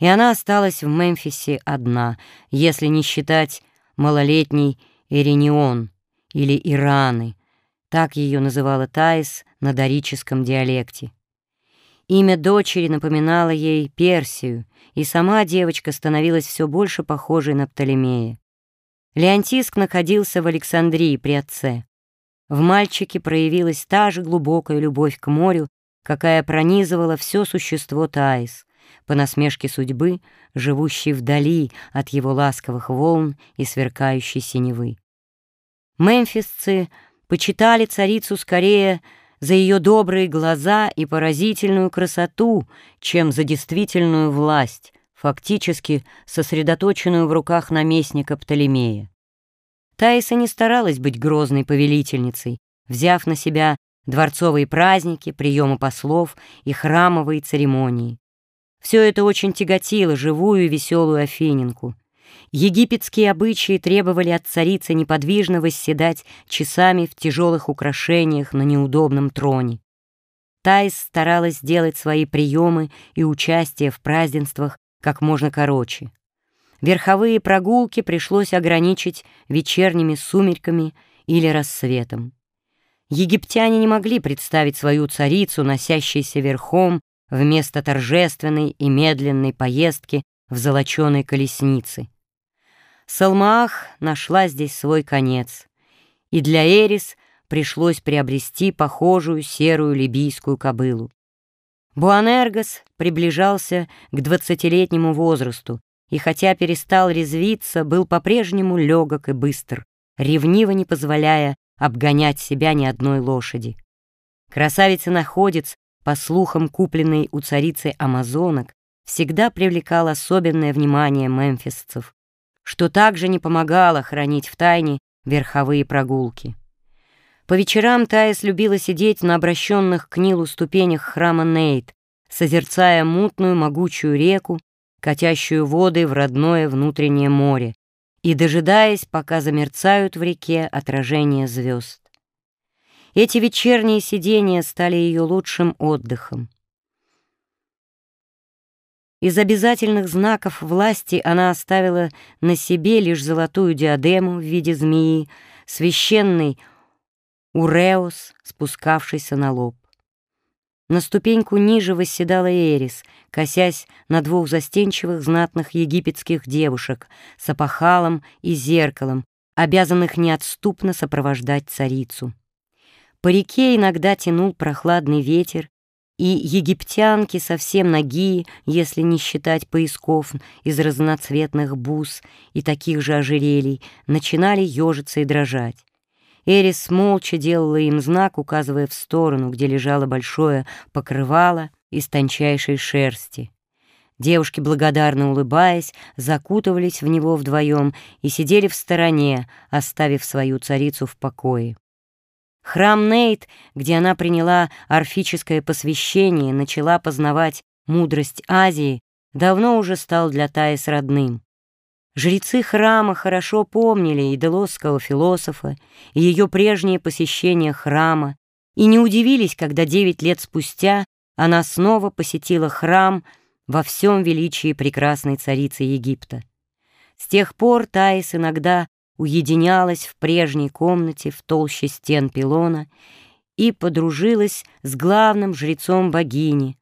и она осталась в Мемфисе одна, если не считать малолетний Иренион или Ираны, так ее называла Таис на дорическом диалекте. Имя дочери напоминало ей Персию, и сама девочка становилась все больше похожей на Птолемея. Леонтиск находился в Александрии при отце. В мальчике проявилась та же глубокая любовь к морю, какая пронизывала все существо Таис, по насмешке судьбы, живущей вдали от его ласковых волн и сверкающей синевы. Мемфисцы почитали царицу скорее за ее добрые глаза и поразительную красоту, чем за действительную власть, фактически сосредоточенную в руках наместника Птолемея. Таиса не старалась быть грозной повелительницей, взяв на себя дворцовые праздники, приемы послов и храмовые церемонии. Все это очень тяготило живую и веселую Афининку. Египетские обычаи требовали от царицы неподвижно восседать часами в тяжелых украшениях на неудобном троне. Таис старалась сделать свои приемы и участие в празднествах как можно короче. Верховые прогулки пришлось ограничить вечерними сумерками или рассветом. Египтяне не могли представить свою царицу, носящейся верхом, вместо торжественной и медленной поездки в золоченой колеснице. Салмаах нашла здесь свой конец, и для Эрис пришлось приобрести похожую серую либийскую кобылу. Буанергос приближался к двадцатилетнему возрасту, и хотя перестал резвиться, был по-прежнему легок и быстр, ревниво не позволяя обгонять себя ни одной лошади. Красавица-находец, по слухам купленной у царицы амазонок, всегда привлекал особенное внимание мемфисцев что также не помогало хранить в тайне верховые прогулки. По вечерам Таис любила сидеть на обращенных к Нилу ступенях храма Нейт, созерцая мутную могучую реку, катящую воды в родное внутреннее море, и дожидаясь, пока замерцают в реке отражения звезд. Эти вечерние сидения стали ее лучшим отдыхом. Из обязательных знаков власти она оставила на себе лишь золотую диадему в виде змеи, священный уреус, спускавшийся на лоб. На ступеньку ниже восседала Эрис, косясь на двух застенчивых знатных египетских девушек с опахалом и зеркалом, обязанных неотступно сопровождать царицу. По реке иногда тянул прохладный ветер, и египтянки совсем ноги, если не считать поясков из разноцветных бус и таких же ожерелий, начинали ежиться и дрожать. Эрис молча делала им знак, указывая в сторону, где лежало большое покрывало из тончайшей шерсти. Девушки, благодарно улыбаясь, закутывались в него вдвоем и сидели в стороне, оставив свою царицу в покое. Храм Нейт, где она приняла орфическое посвящение, начала познавать мудрость Азии, давно уже стал для Таис родным. Жрецы храма хорошо помнили и делосского философа, и ее прежнее посещение храма, и не удивились, когда девять лет спустя она снова посетила храм во всем величии прекрасной царицы Египта. С тех пор Таис иногда уединялась в прежней комнате в толще стен пилона и подружилась с главным жрецом богини,